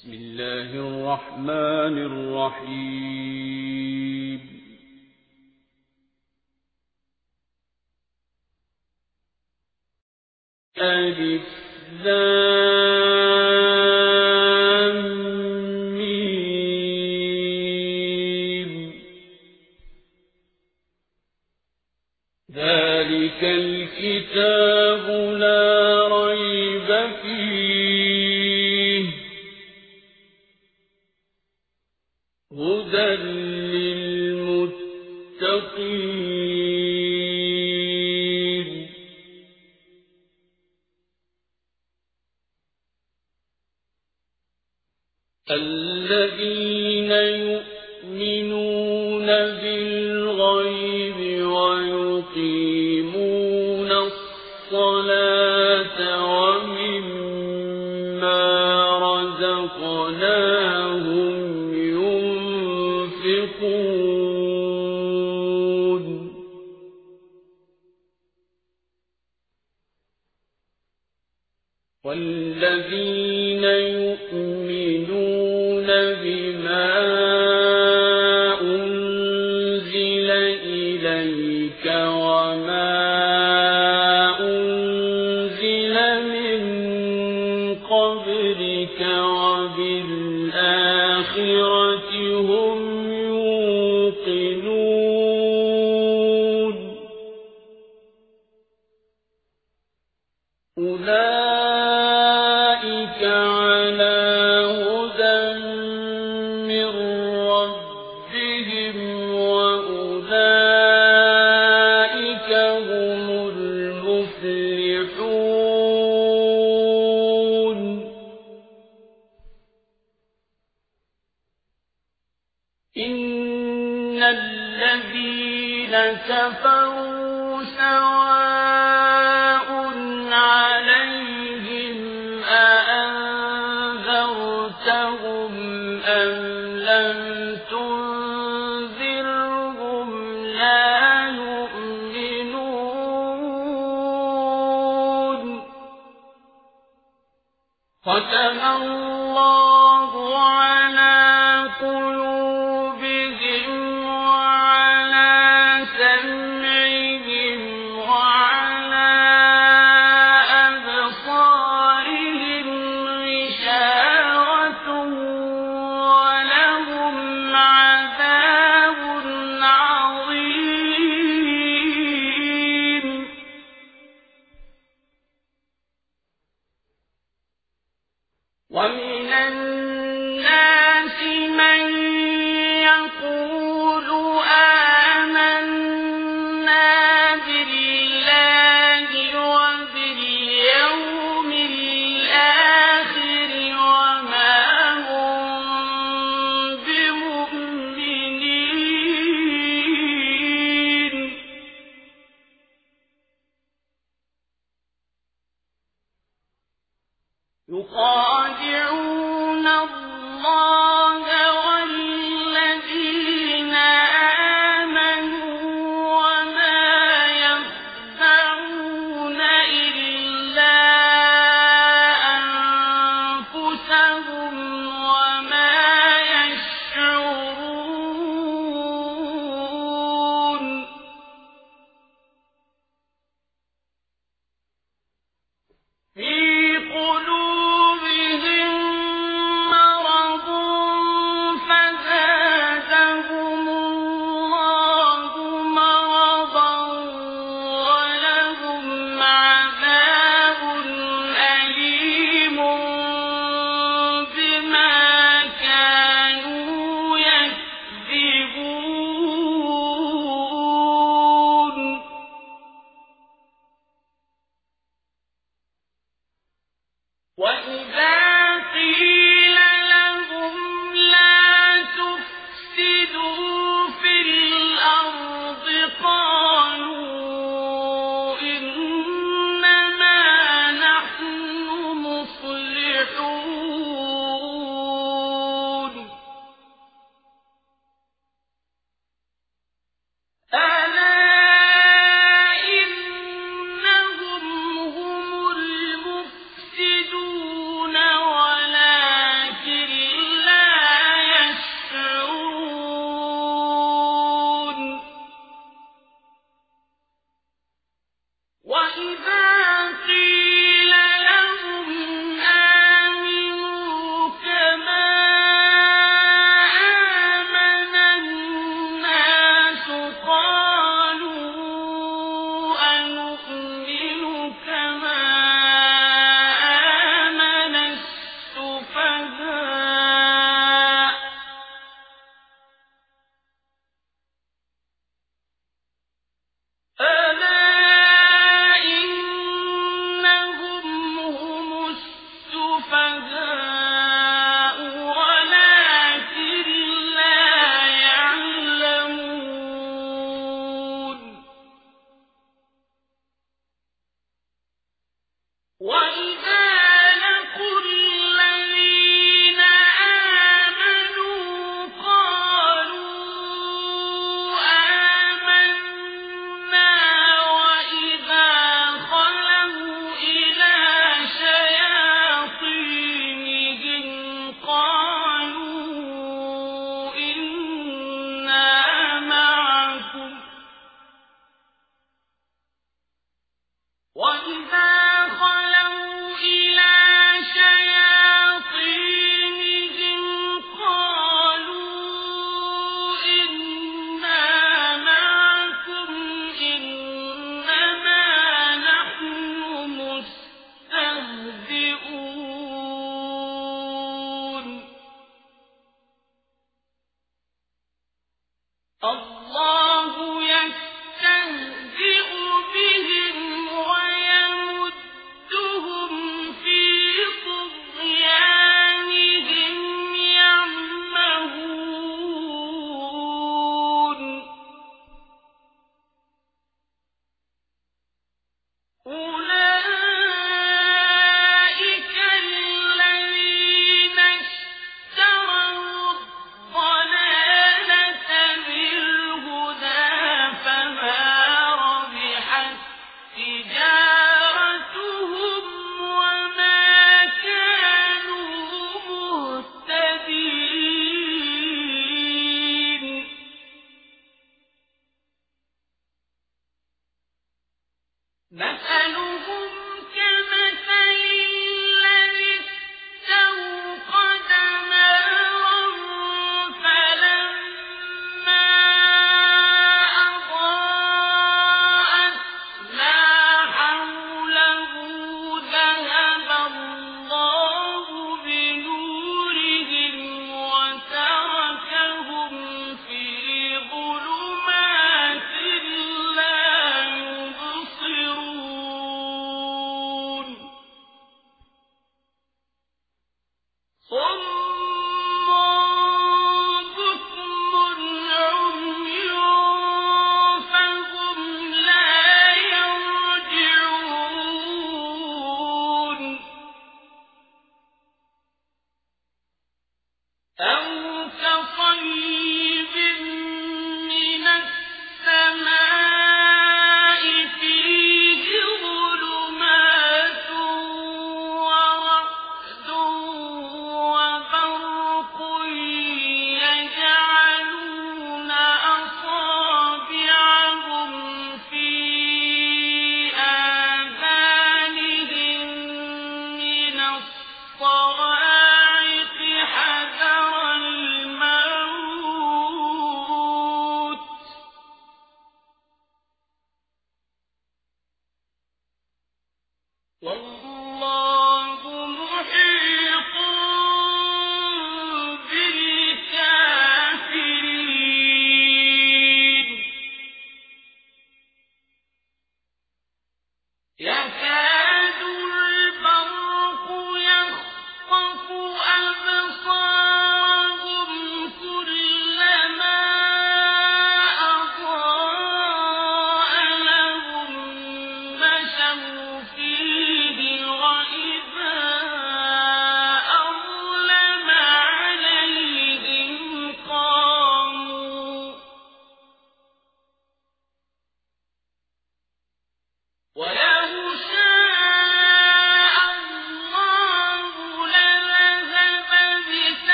بسم الله الرحمن الرحيم. ألف ذلك الكتاب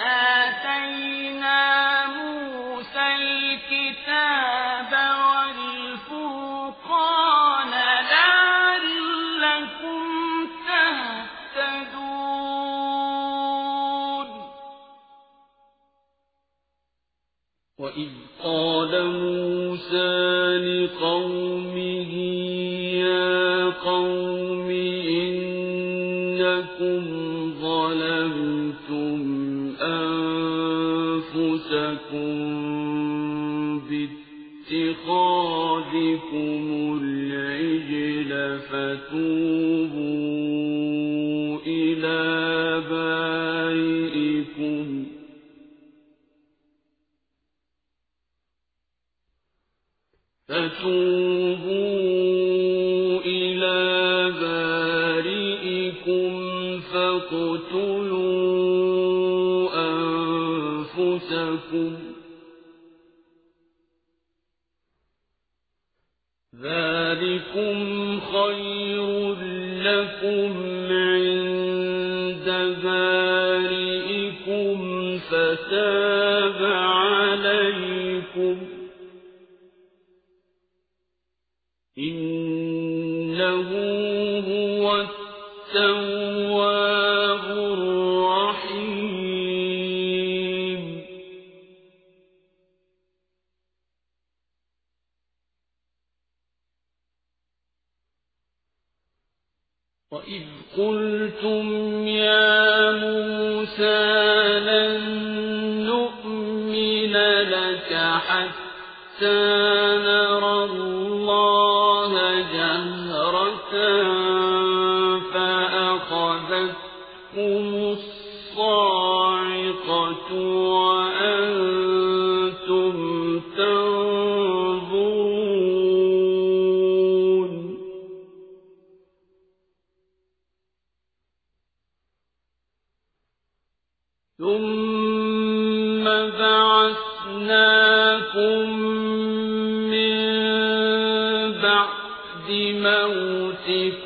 آتينا لكم باتخاذكم العجل فتوبوا إلى بارئكم فتوبوا لكم ذلكم خير لكم عند بارئكم فتاب حَتَّى جَهْرَةً فَأَخَذَتْكُمُ الصَّاعِقَةُ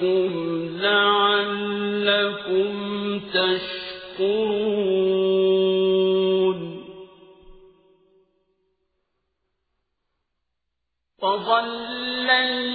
رَبِّكُمْ لَعَلَّكُمْ تَشْكُرُونَ وَظَلَّلْنَا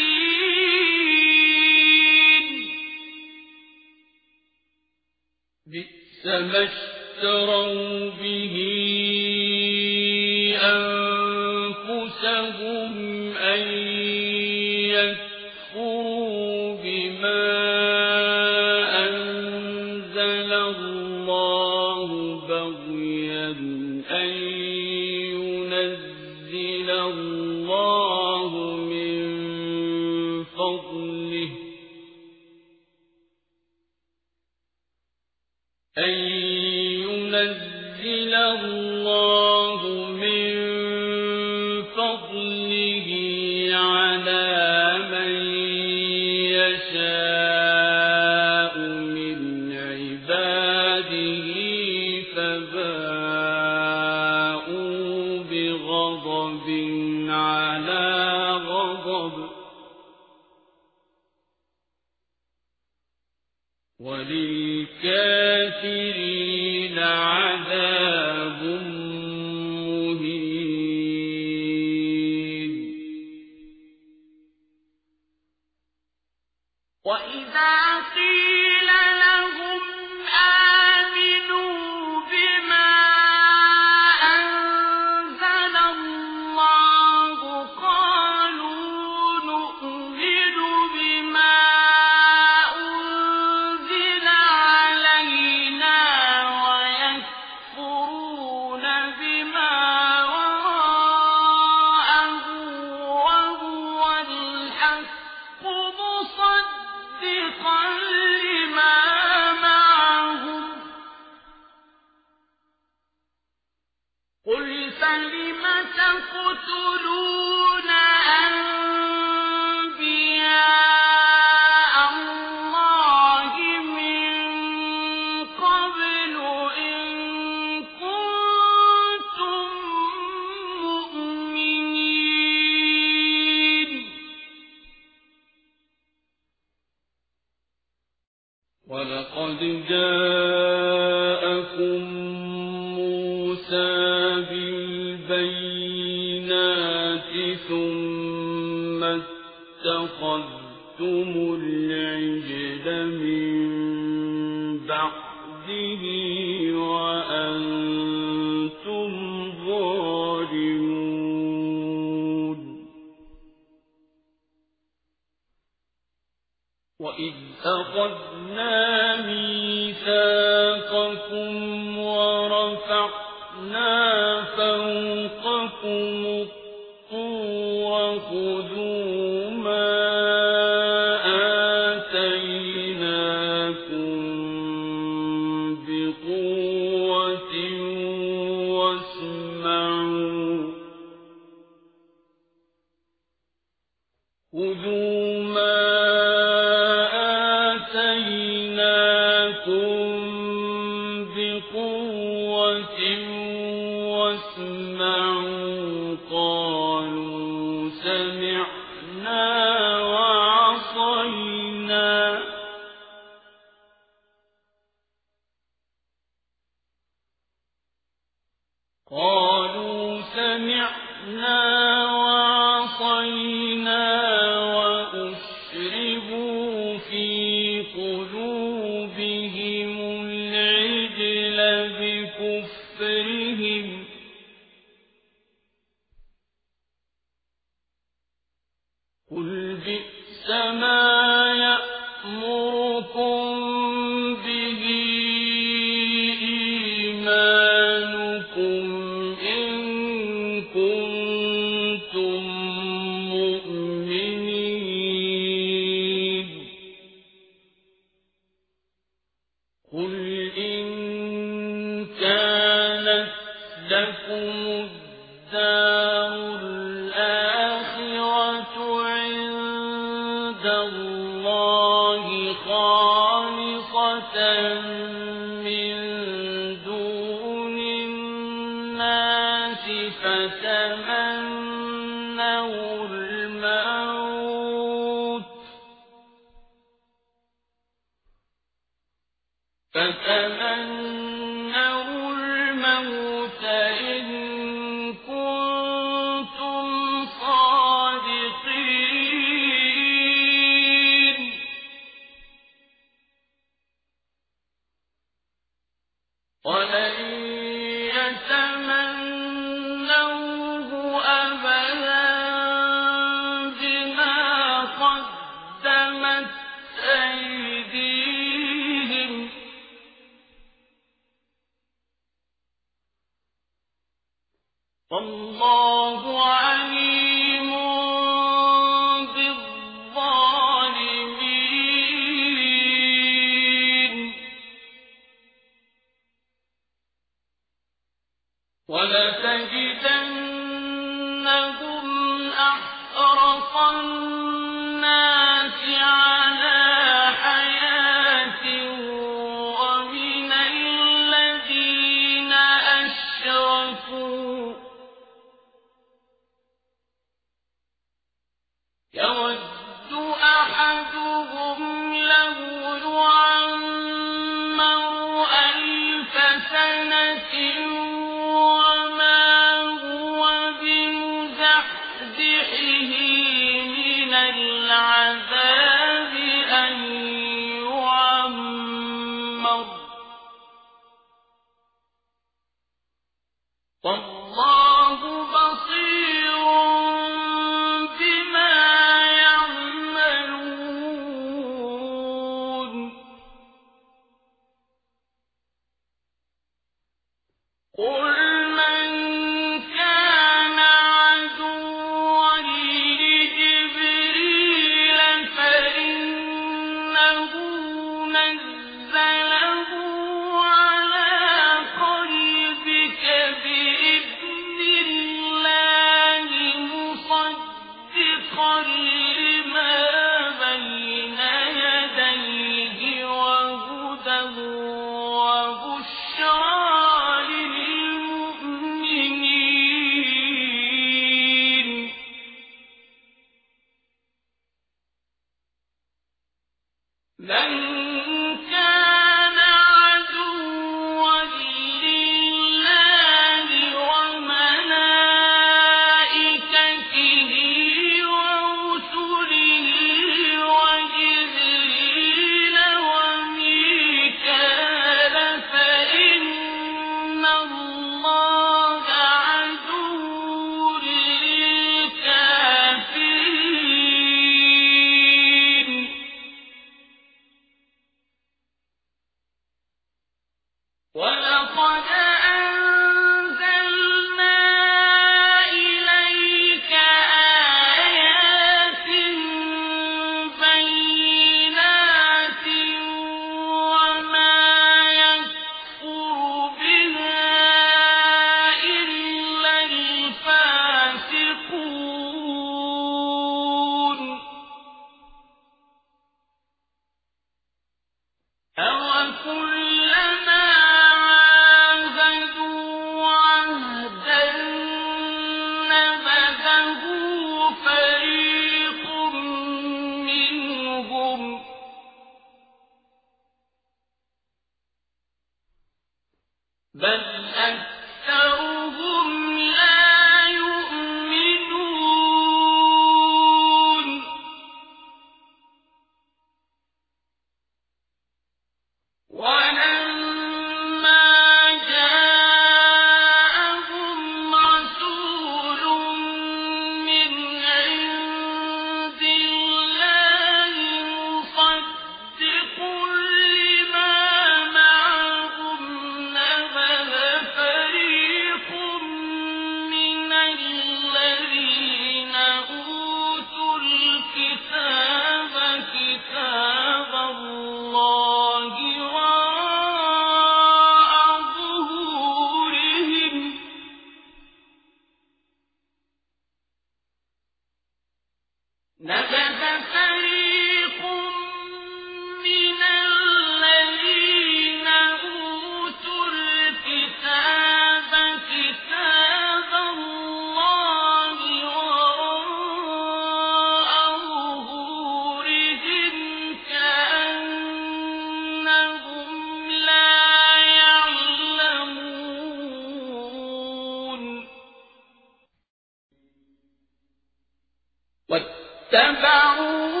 والله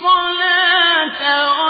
فله أجره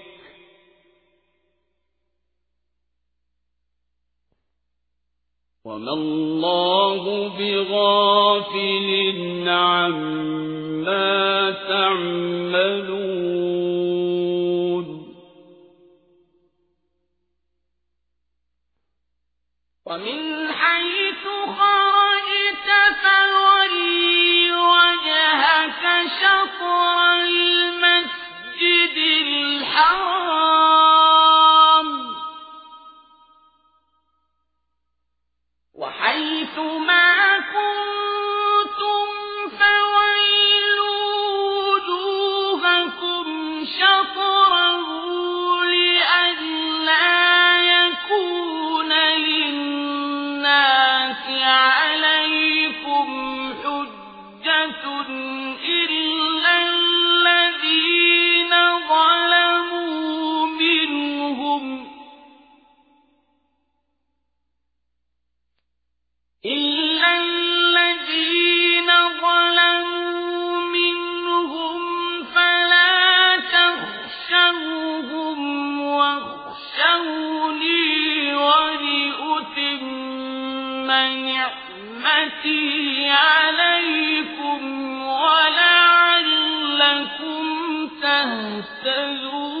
وما الله بغافل عما تعملون. ومن حيث خرجت فولي وجهك شطر المسجد الحرام. كنتم تهتدون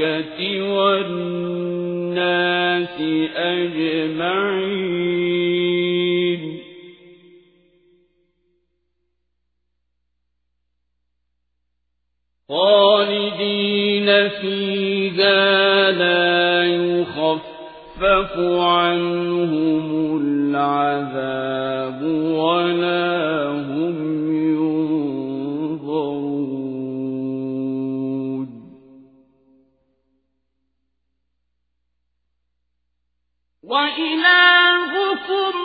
الملائكة والناس أجمعين خالدين فيها لا يخفف عنهم العذاب لكم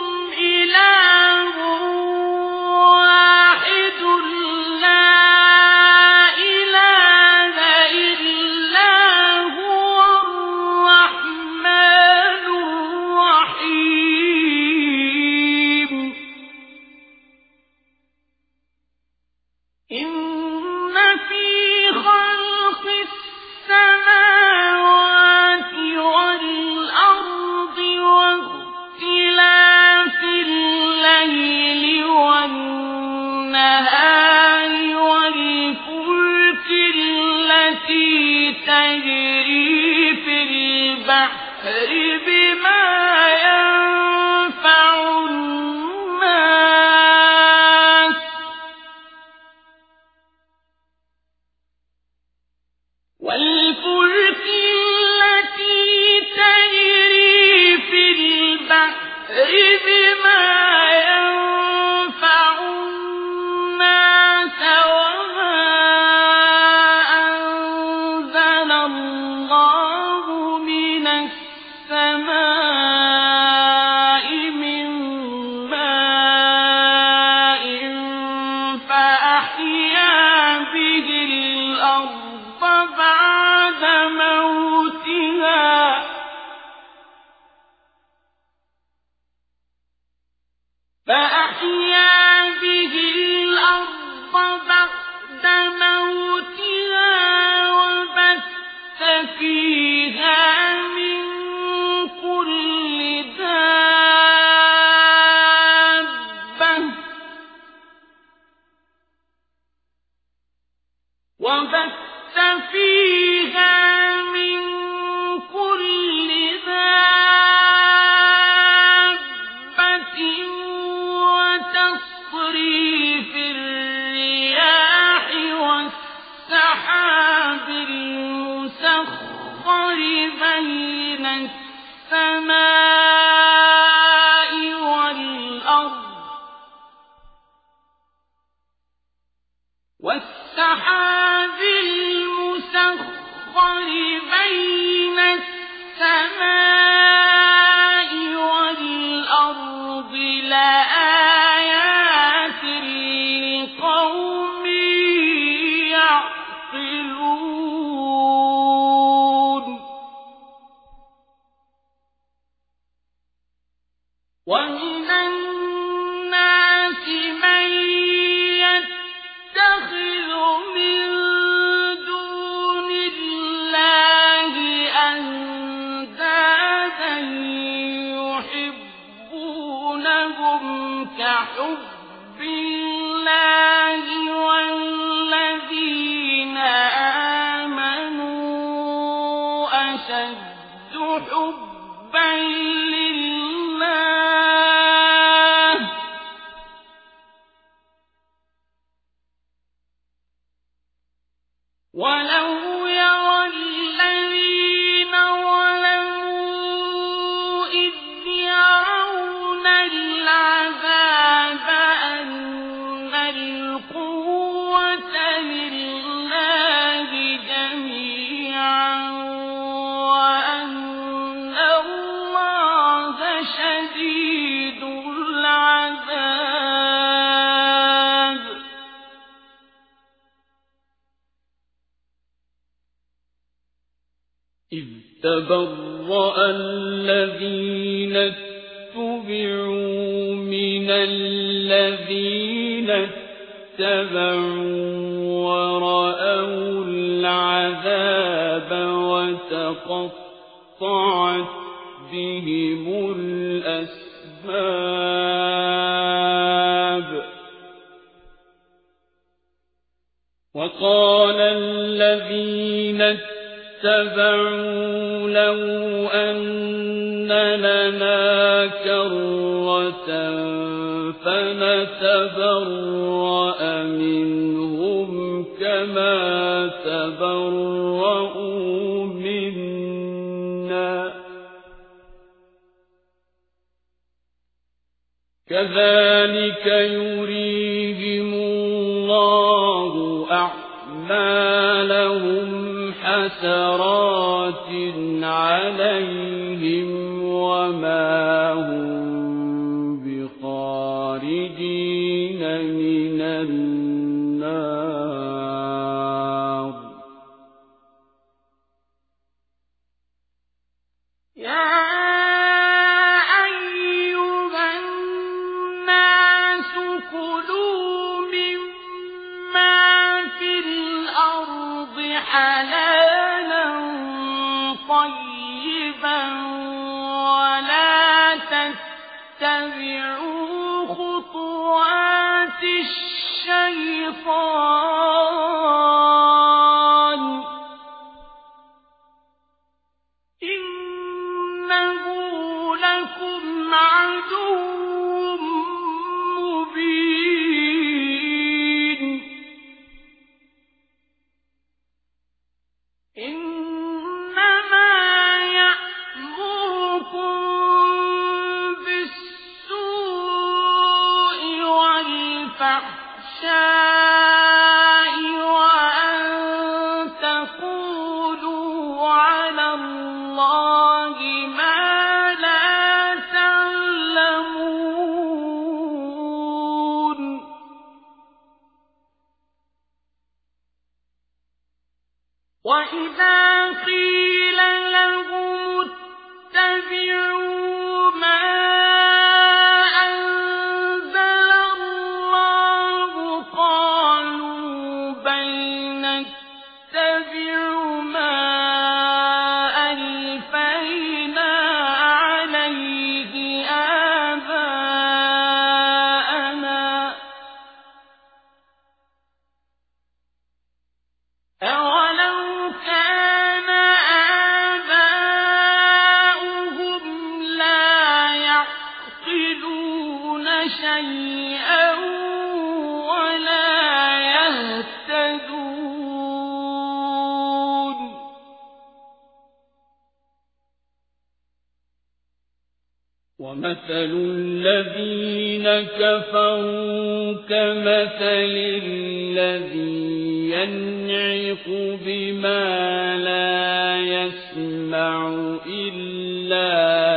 مثل الذين كفروا كمثل الذي ينعق بما لا يسمع إلا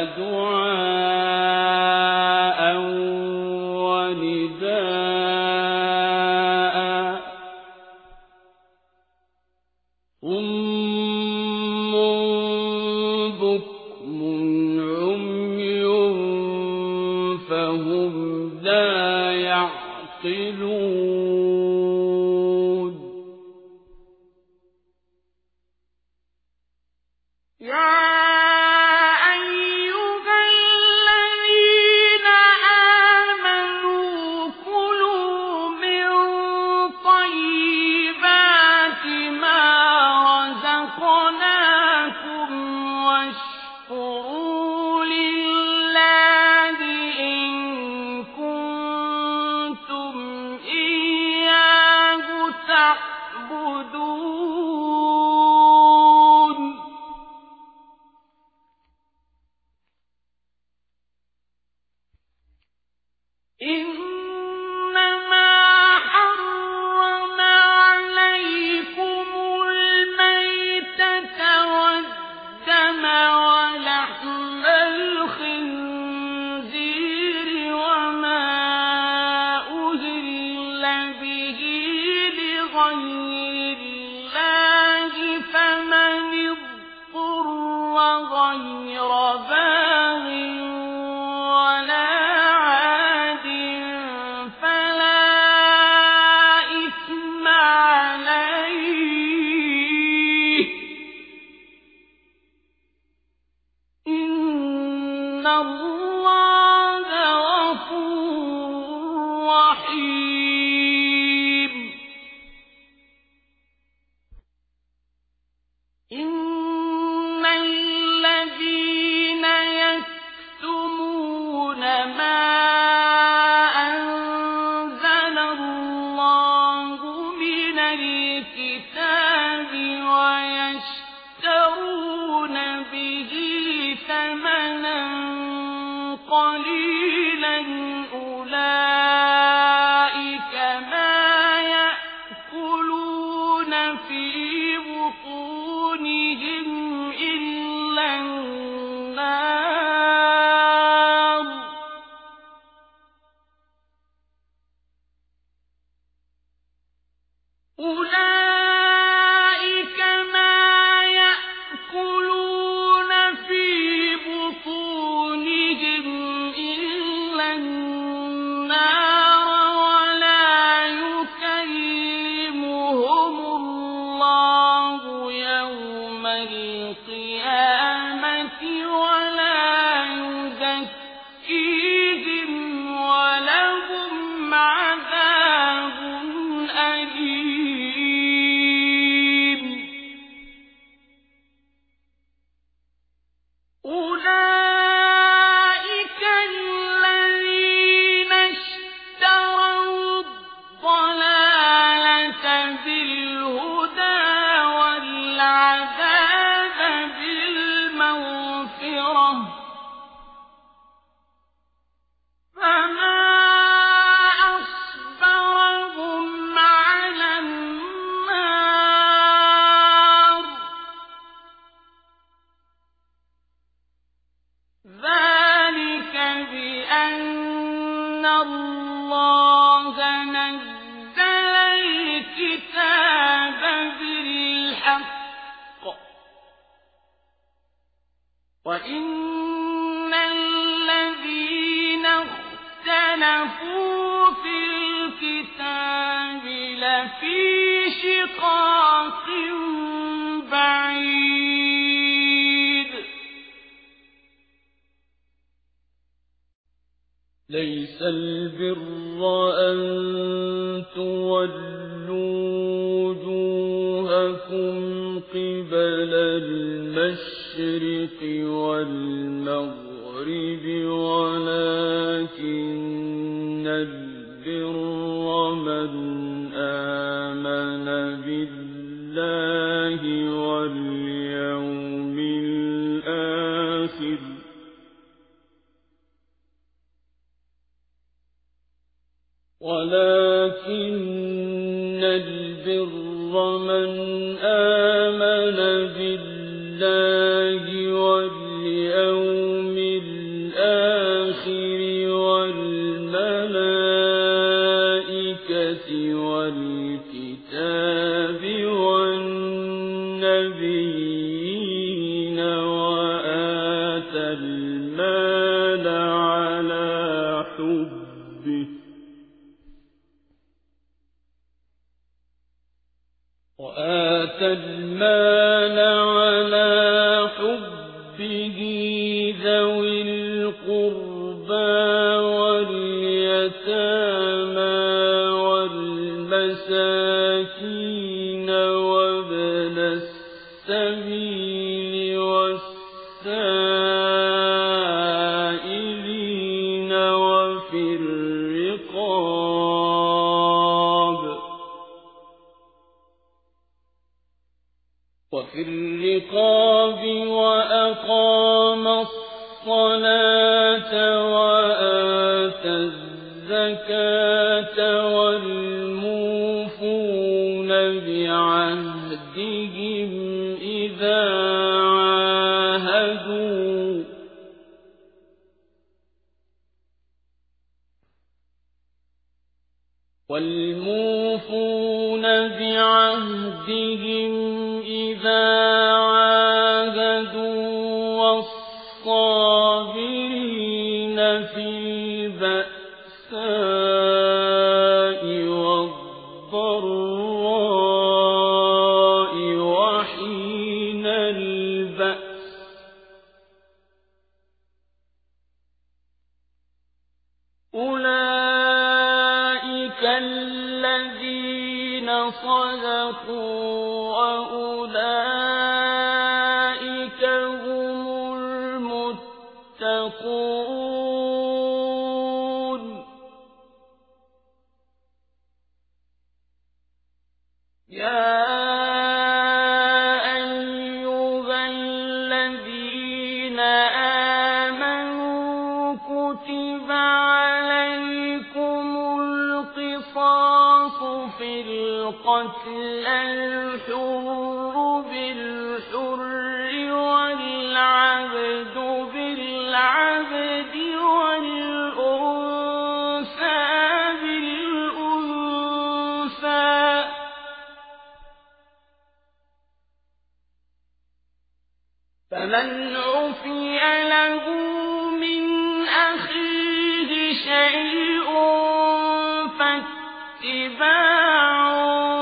اتباع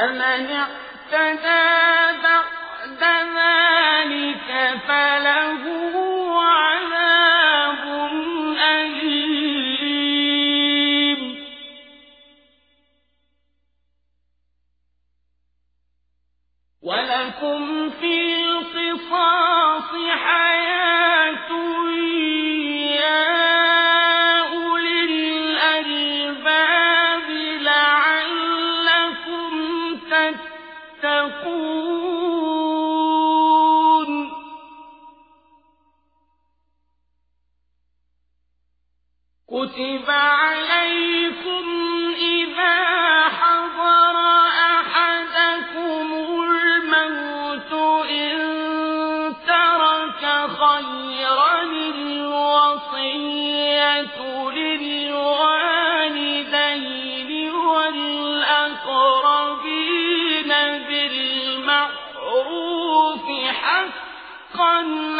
فمن اعتدى بعد ذلك فله عذاب أليم. ولكم في القصاص حياة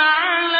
难了。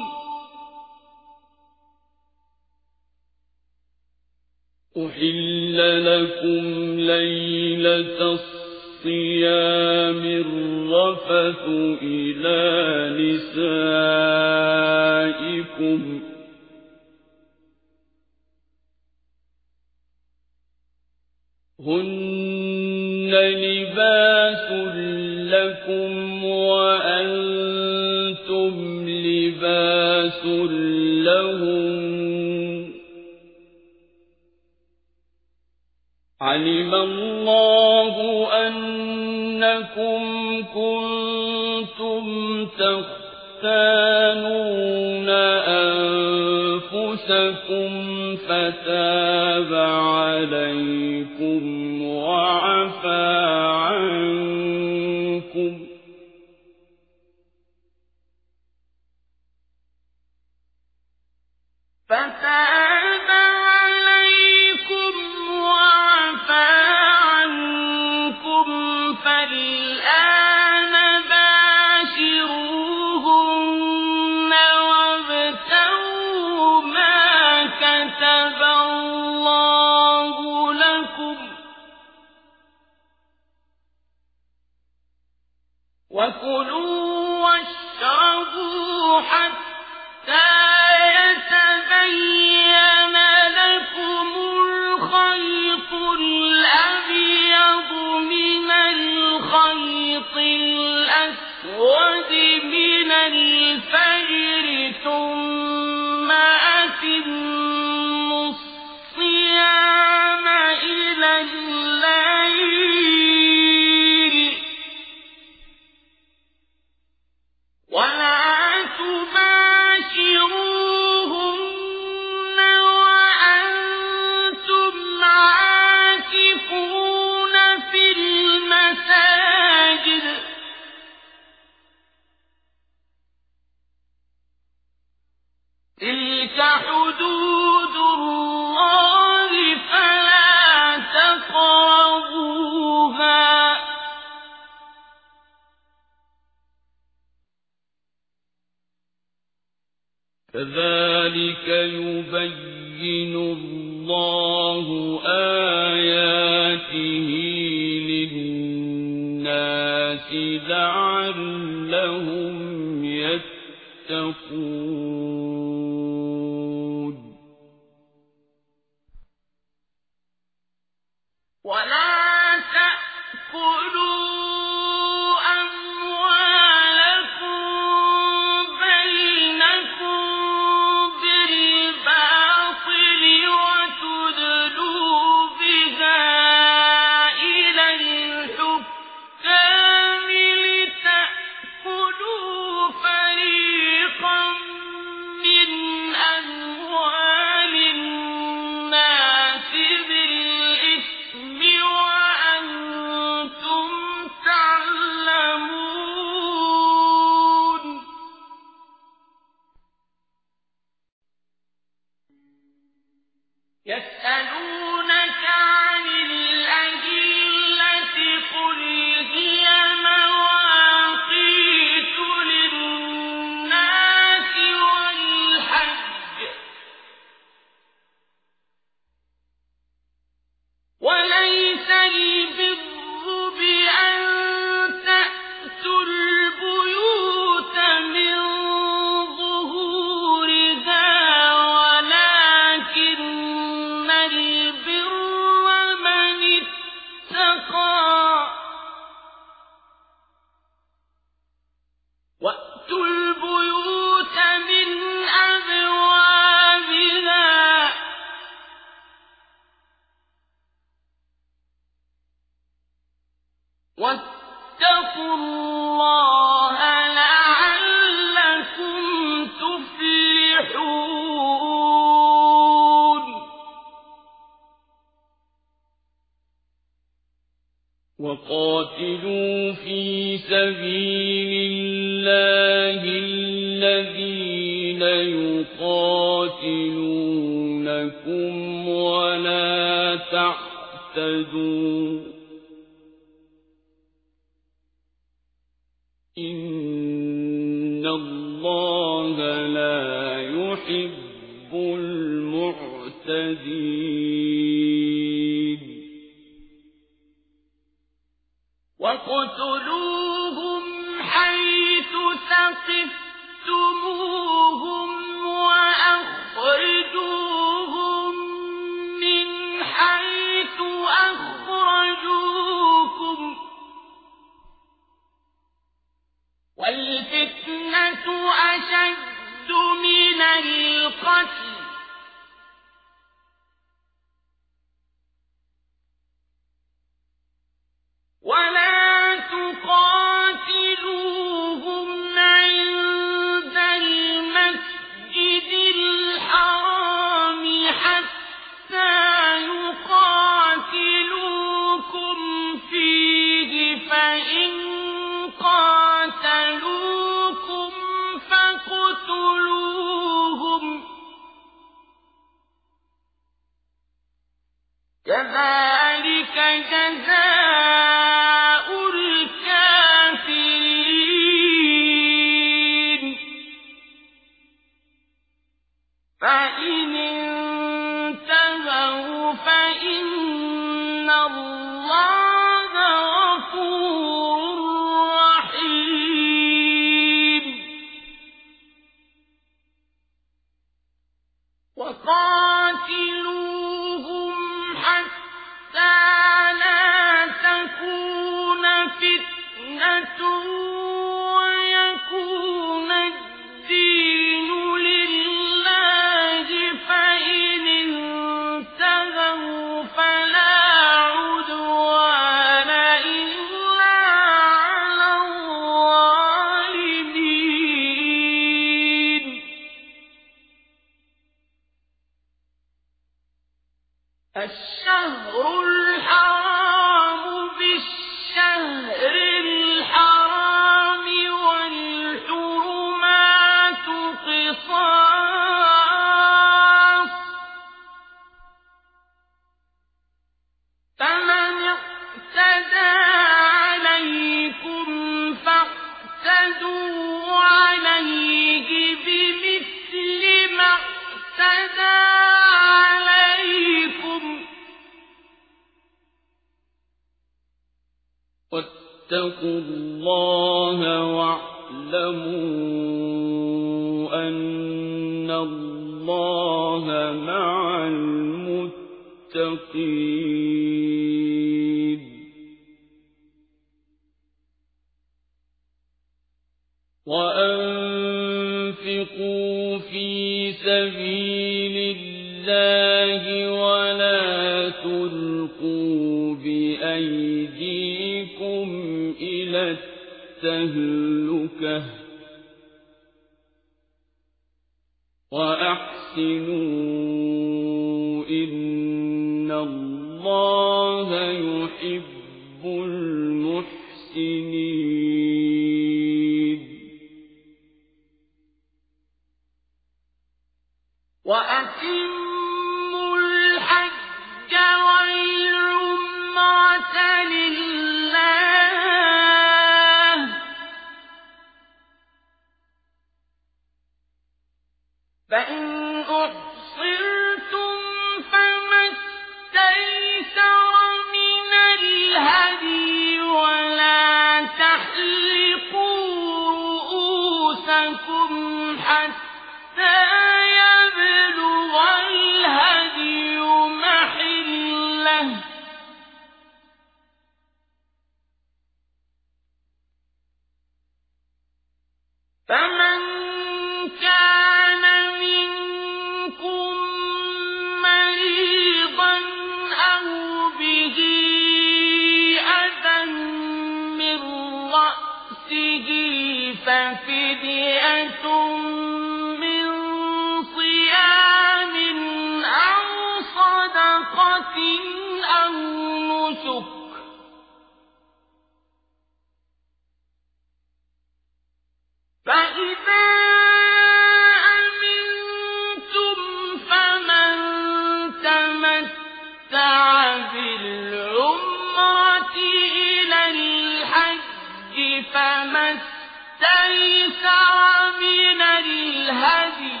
من الهدي.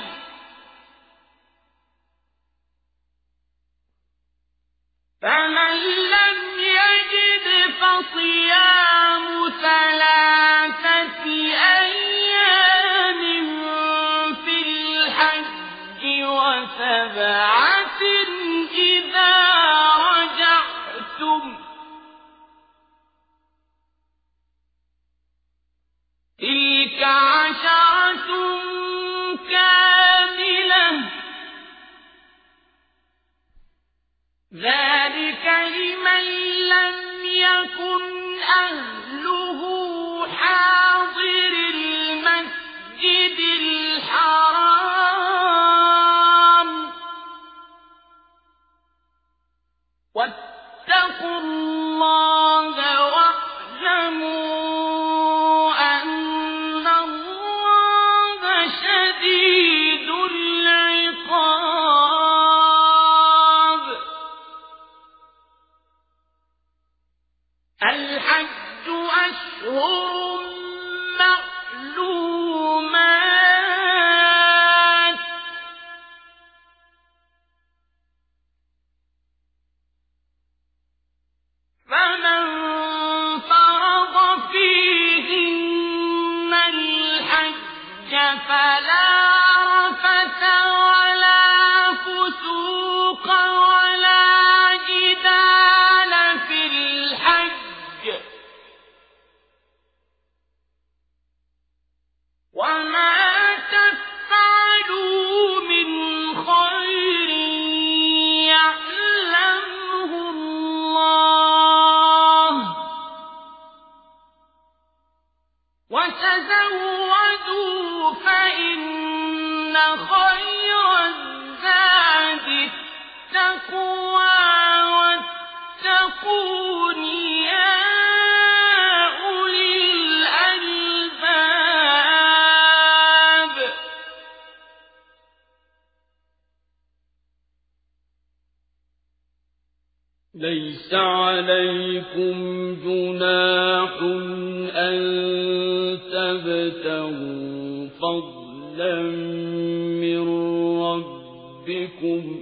فمن لم يجد فصيام ثلاثة أيام في الحج وسبعة إذا رجعتم. تلك عشرة كاملة. ذلك لمن لم يكن أهله حاضر المسجد الحرام. واتقوا الله عليكم جناح أن تبتغوا فضلا من ربكم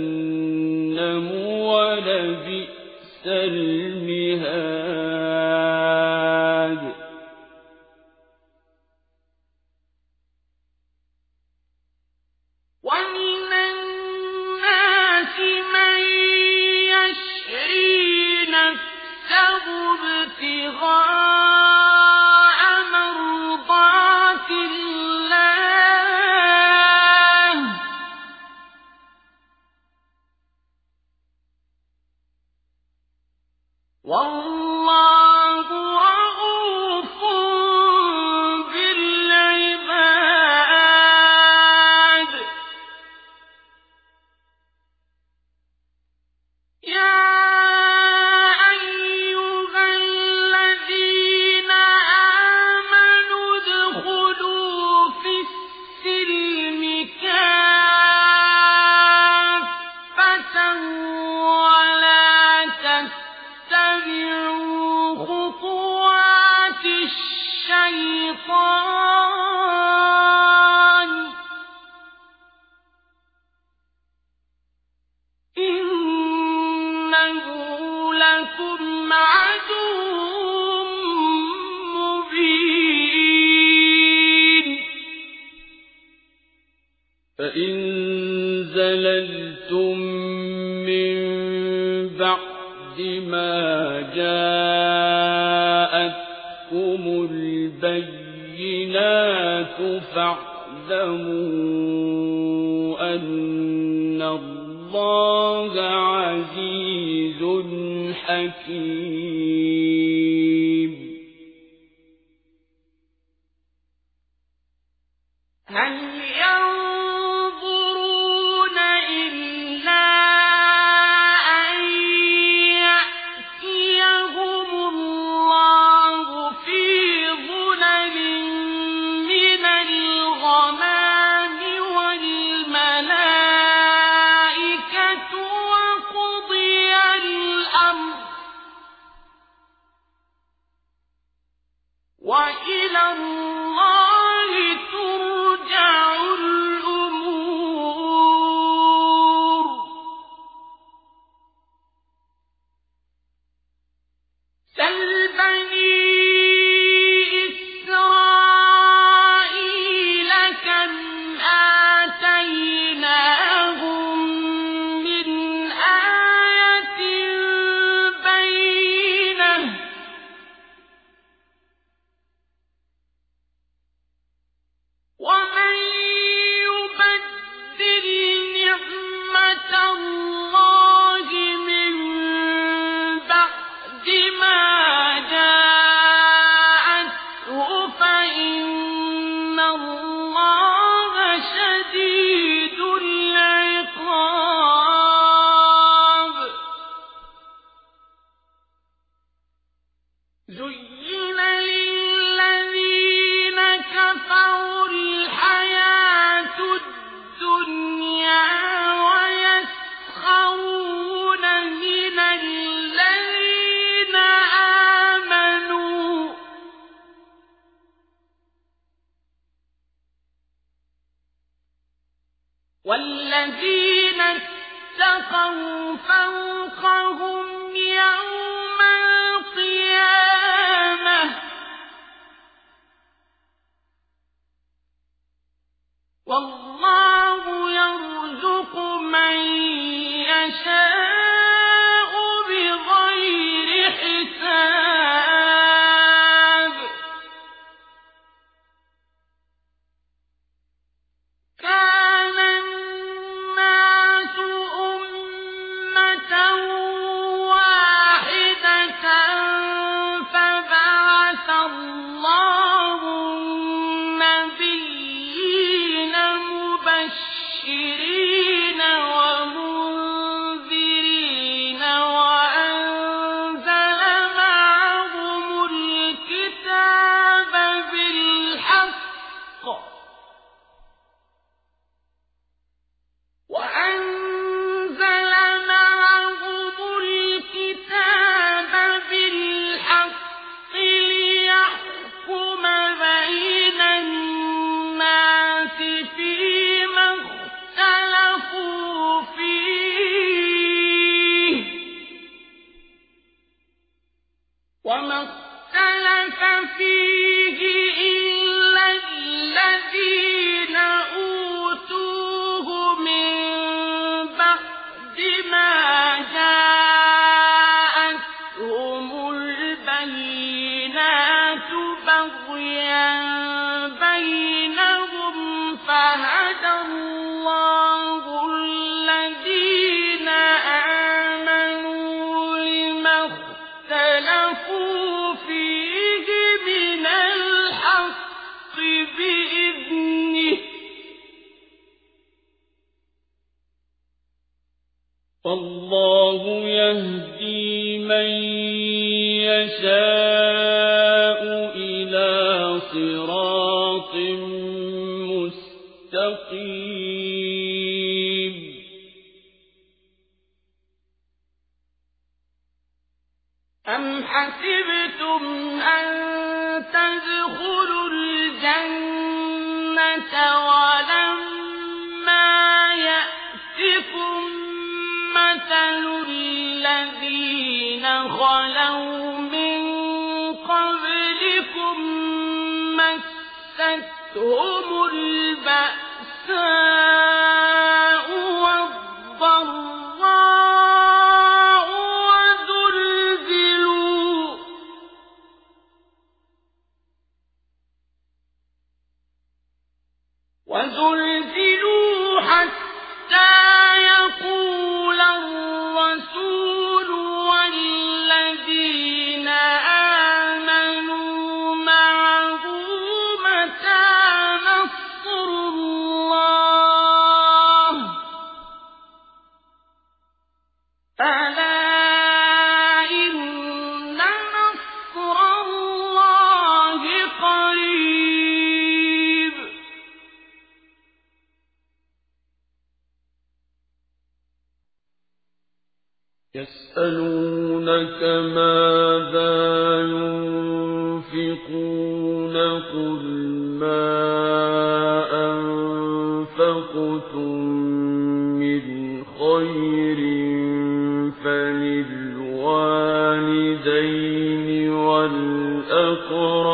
وَالْأَقْرَبِينَ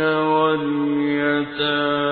وَالْيَتَامَىٰ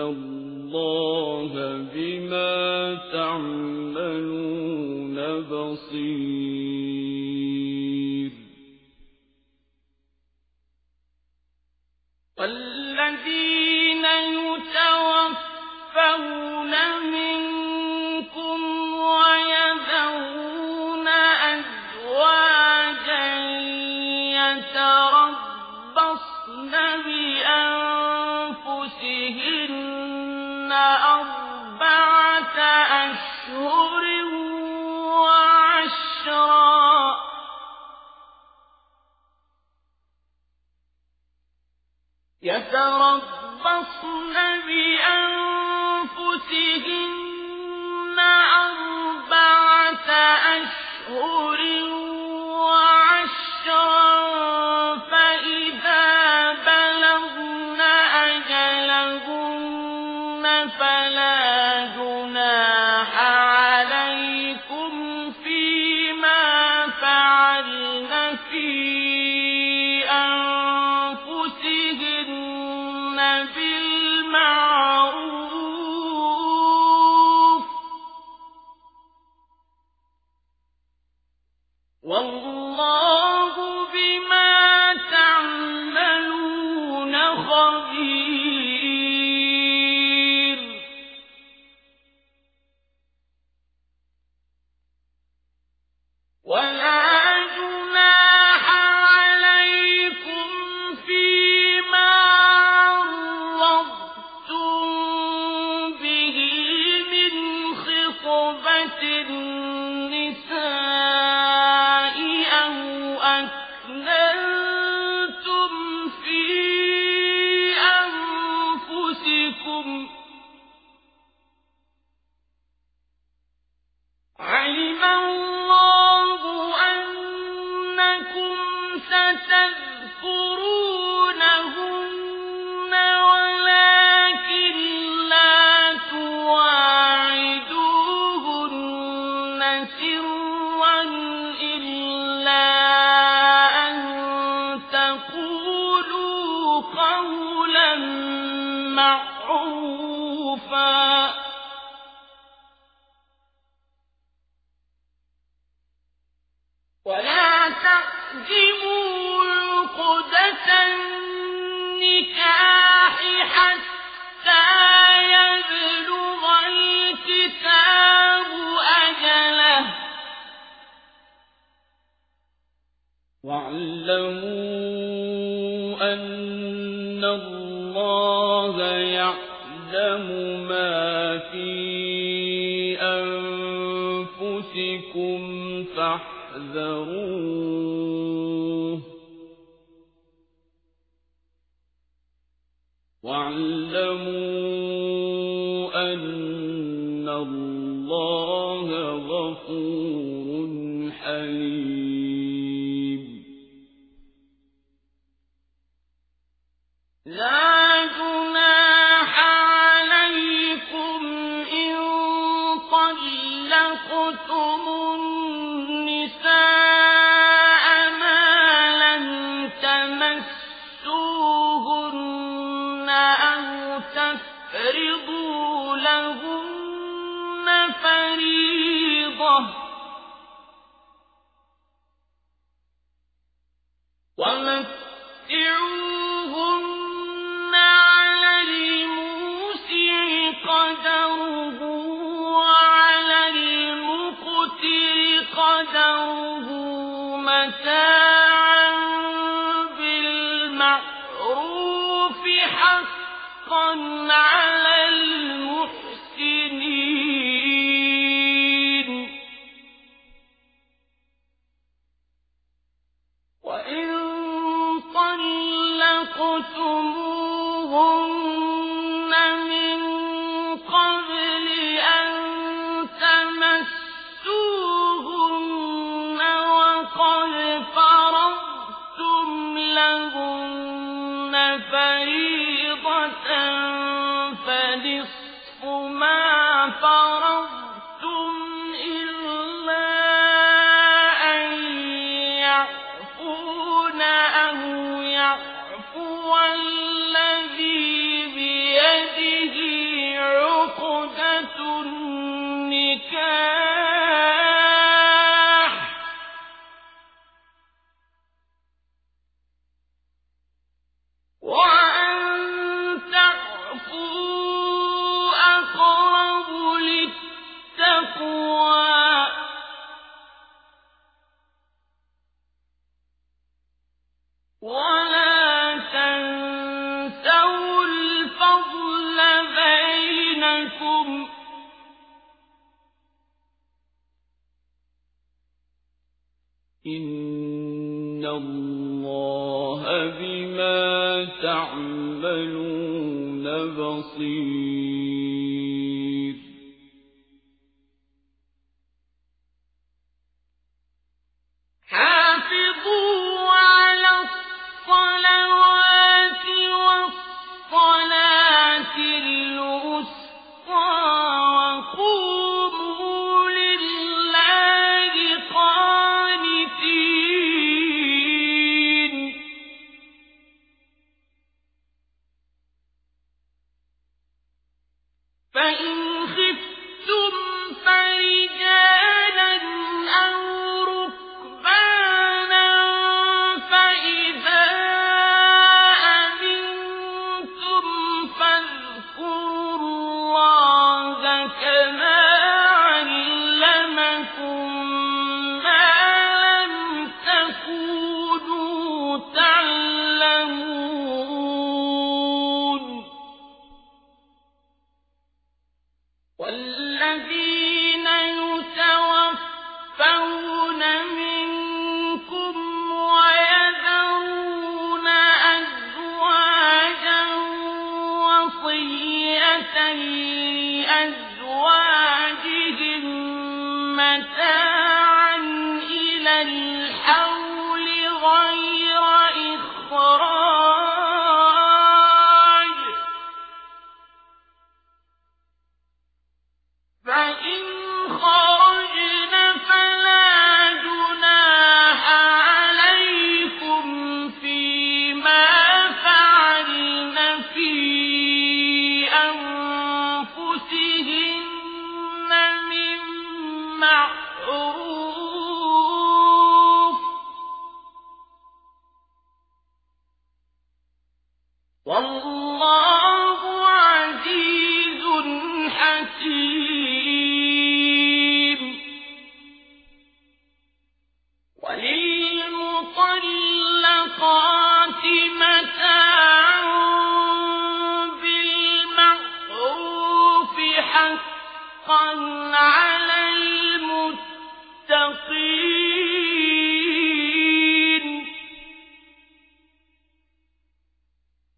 الله بما تعملون بصير.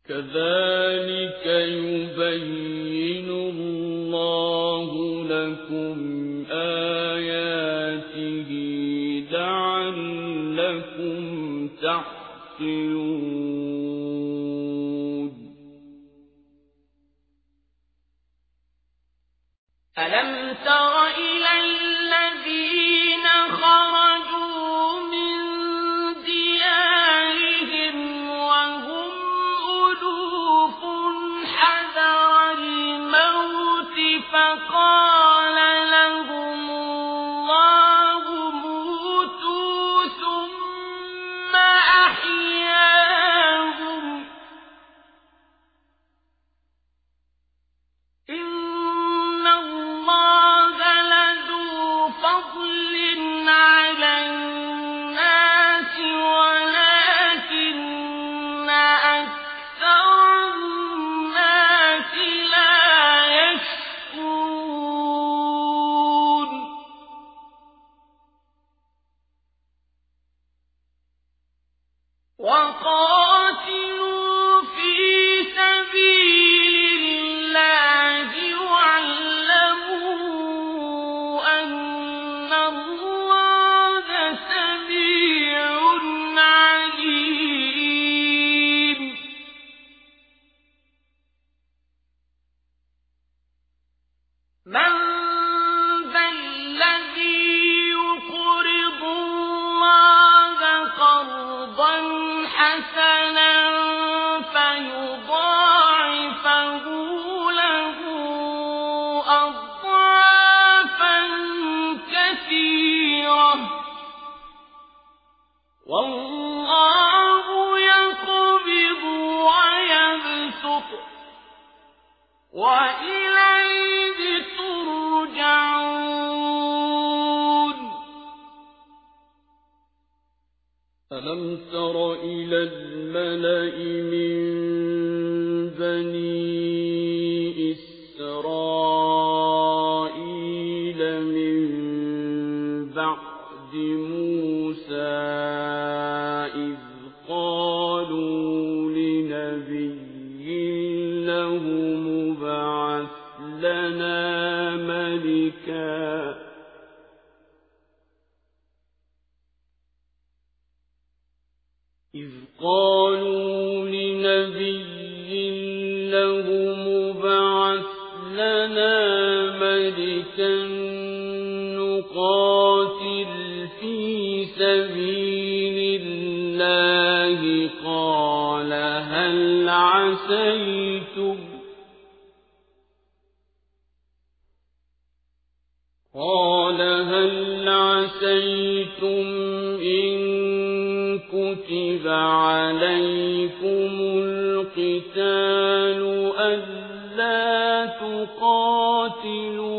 كَذَٰلِكَ يُبَيِّنُ اللَّهُ لَكُمْ آيَاتِهِ لَعَلَّكُمْ تَعْقِلُونَ. تَرَ إلى الملأ من عَصَيْتُمْ قَالَ هَلْ عَسَيْتُمْ إِن كُتِبَ عَلَيْكُمُ الْقِتَالُ أَلَّا تُقَاتِلُوا؟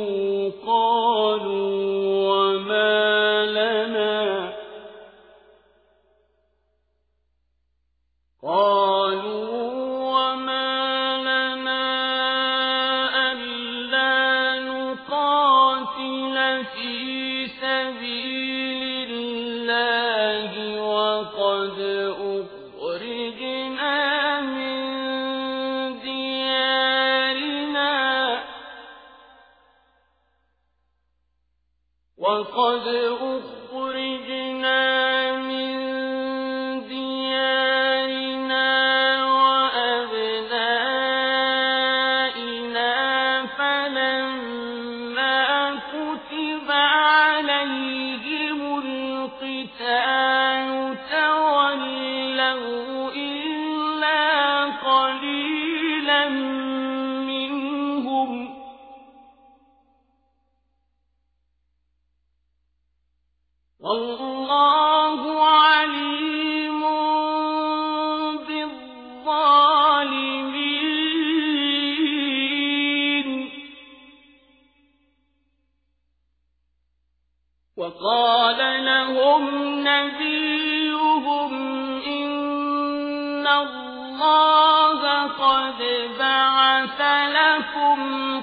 خَلْفَ لَكُمْ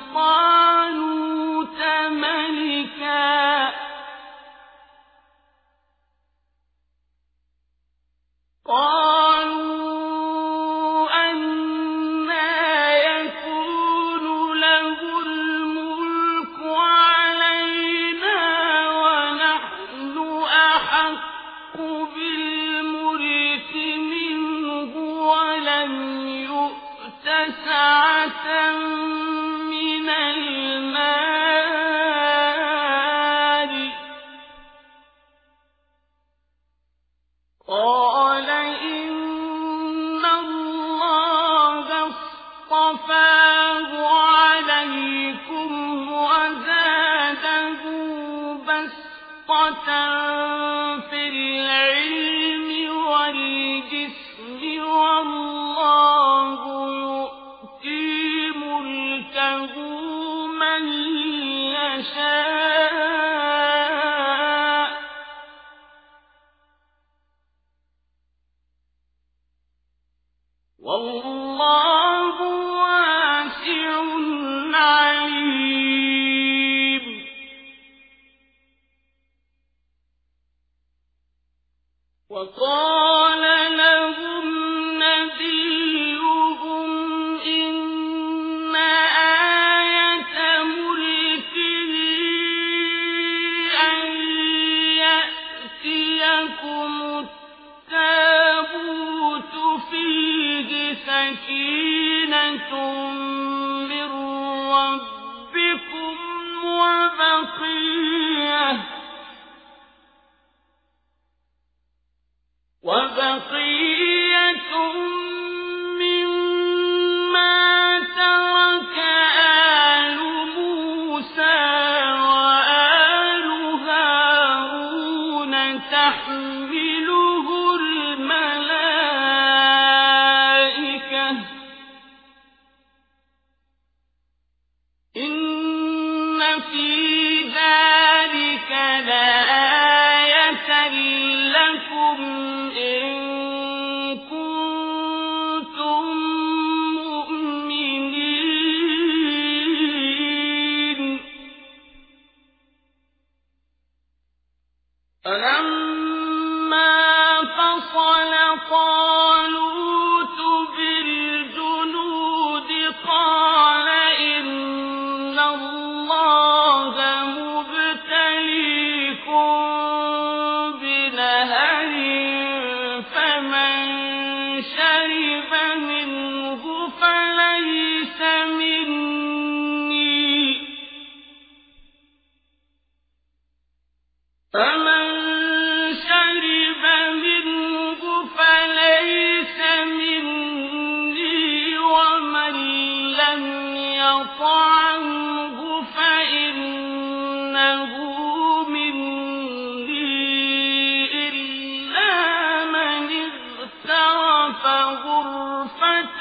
درجات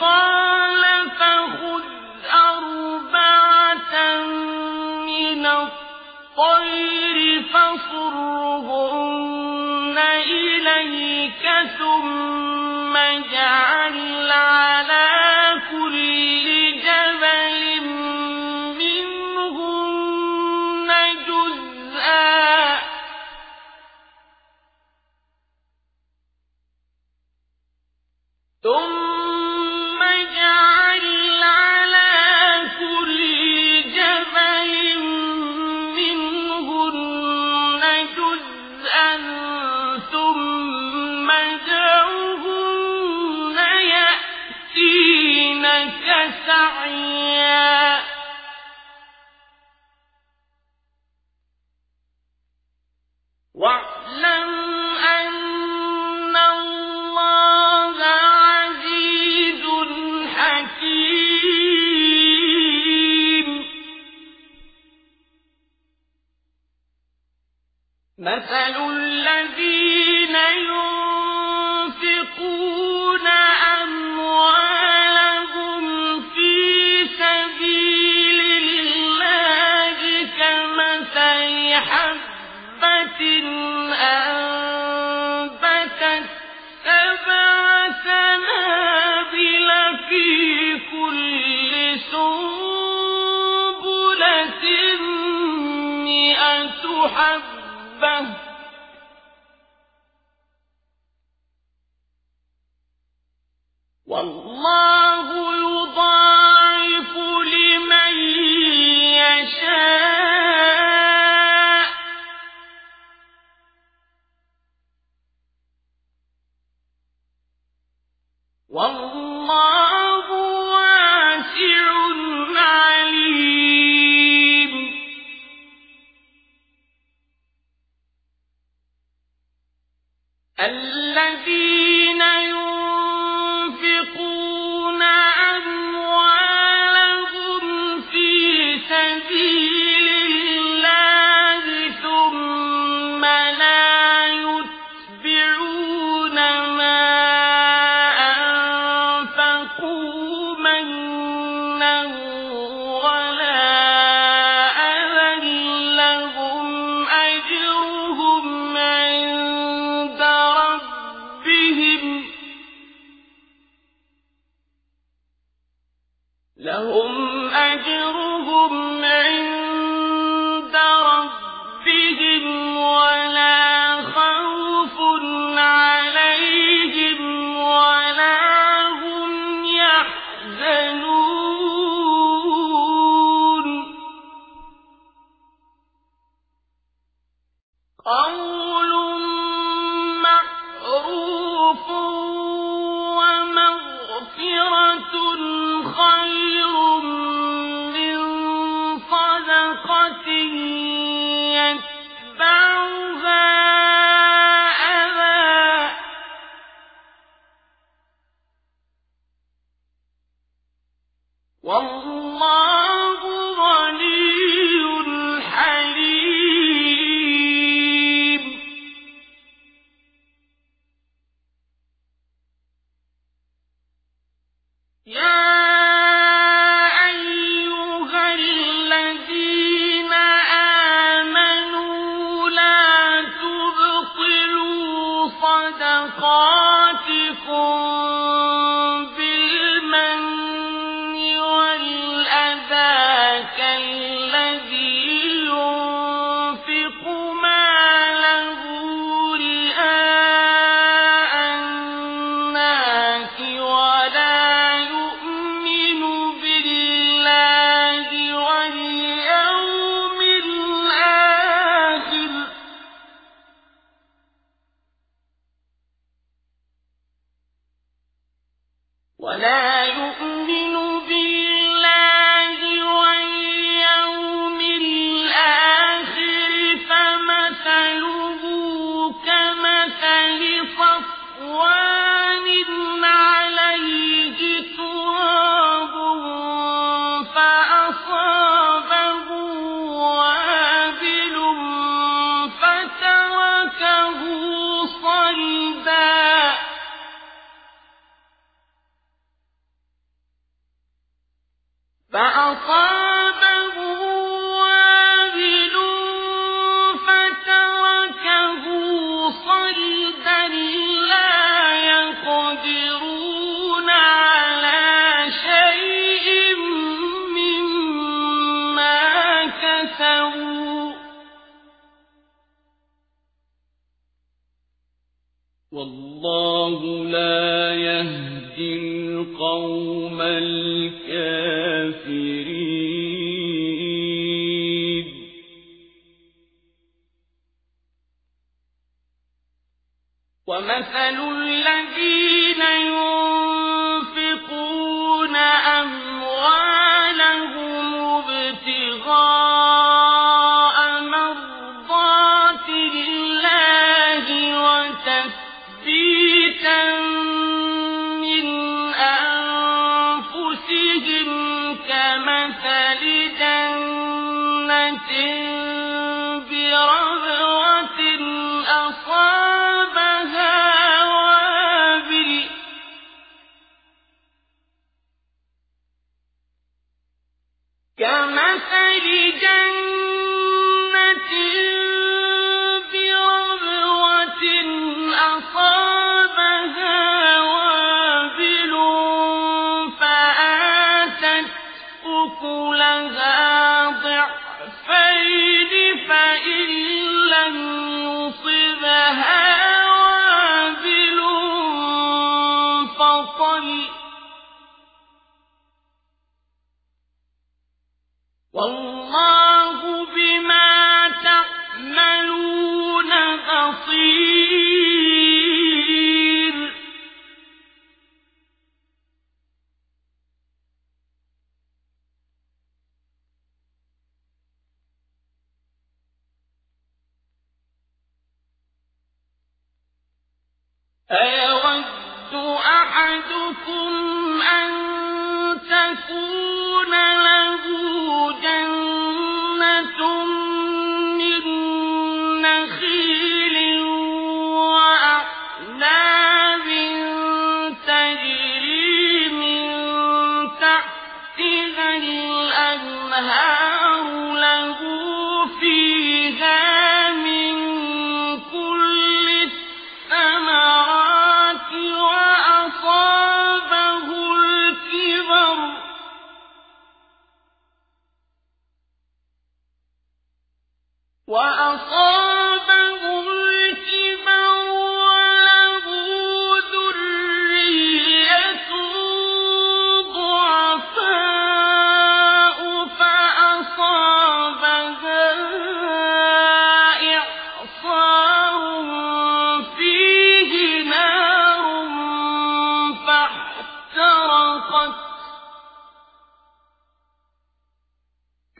قال فخذ أربعة من الطير فصرهن إليك ثم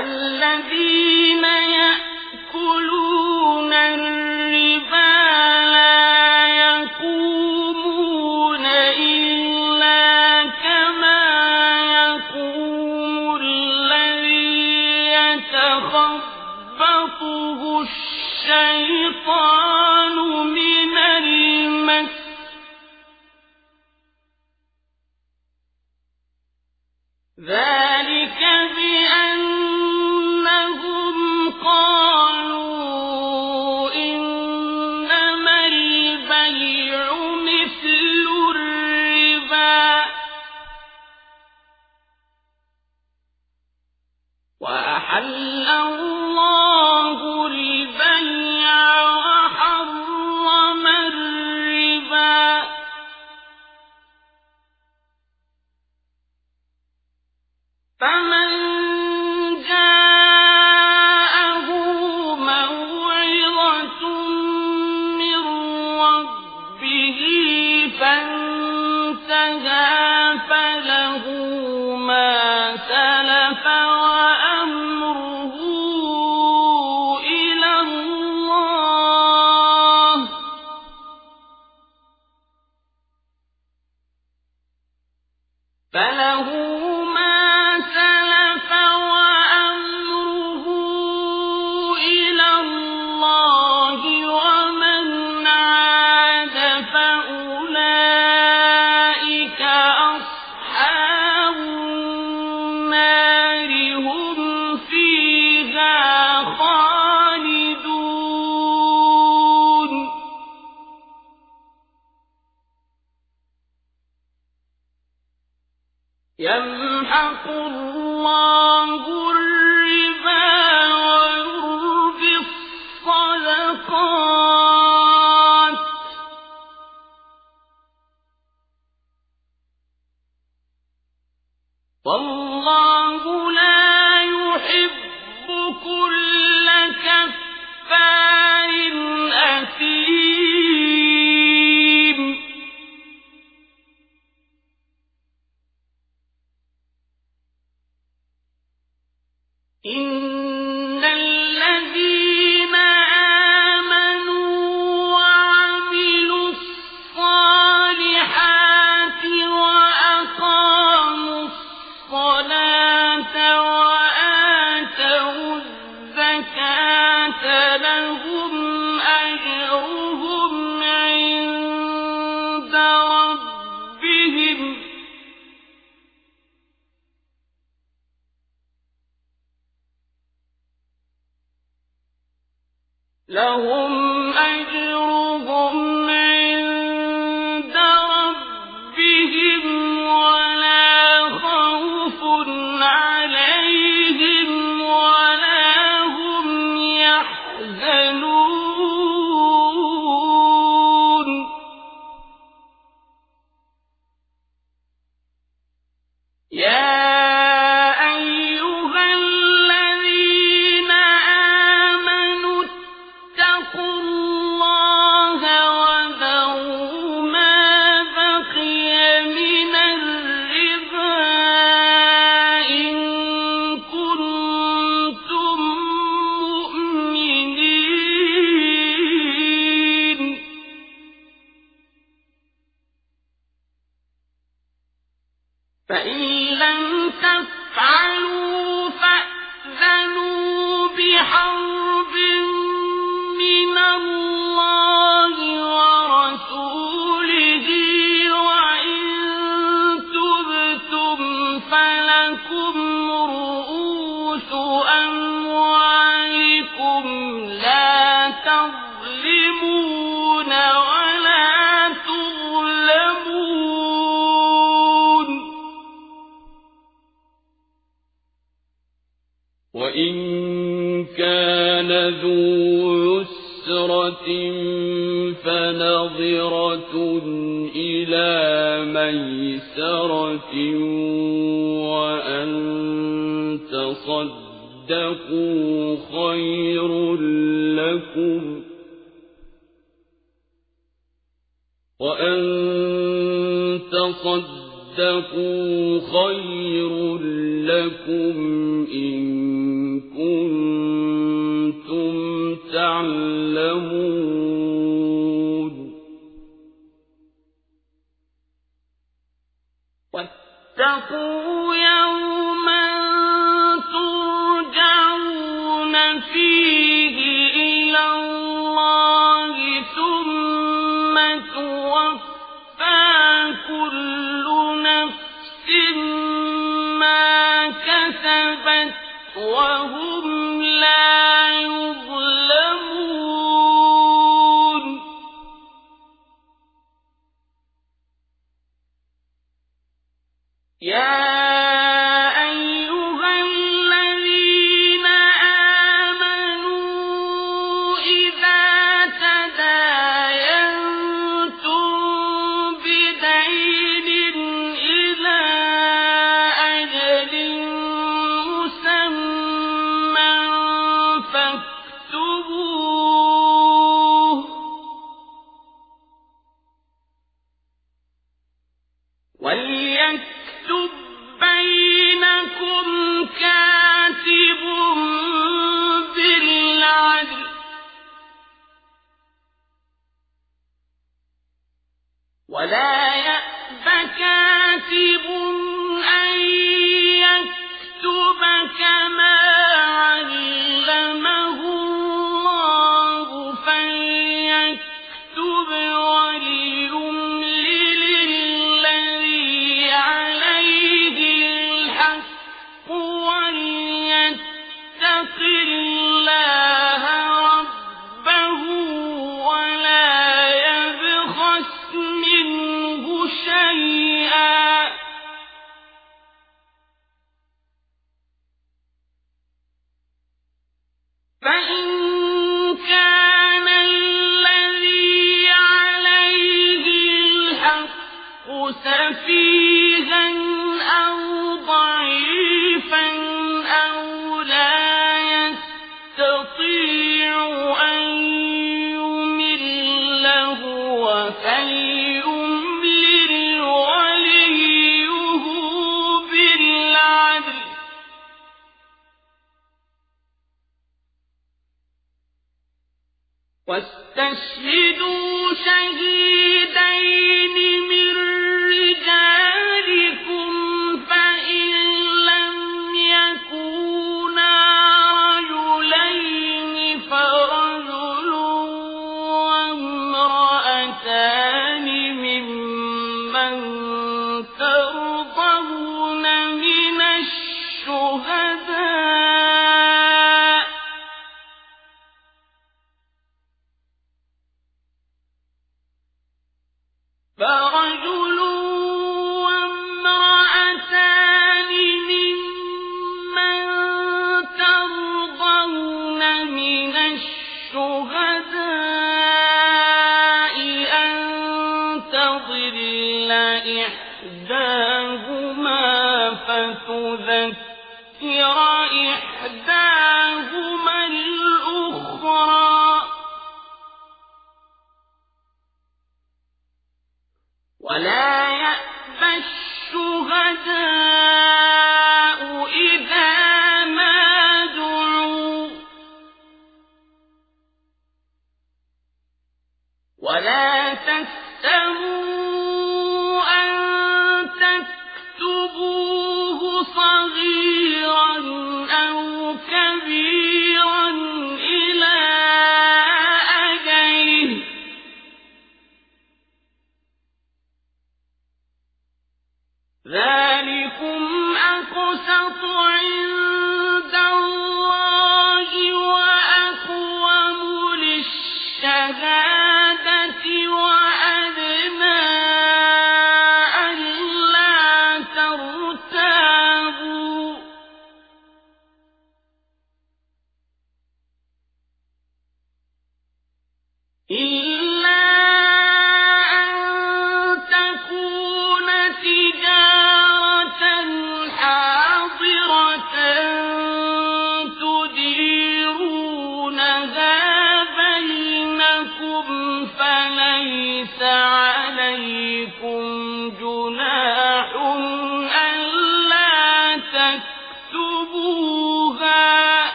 الذين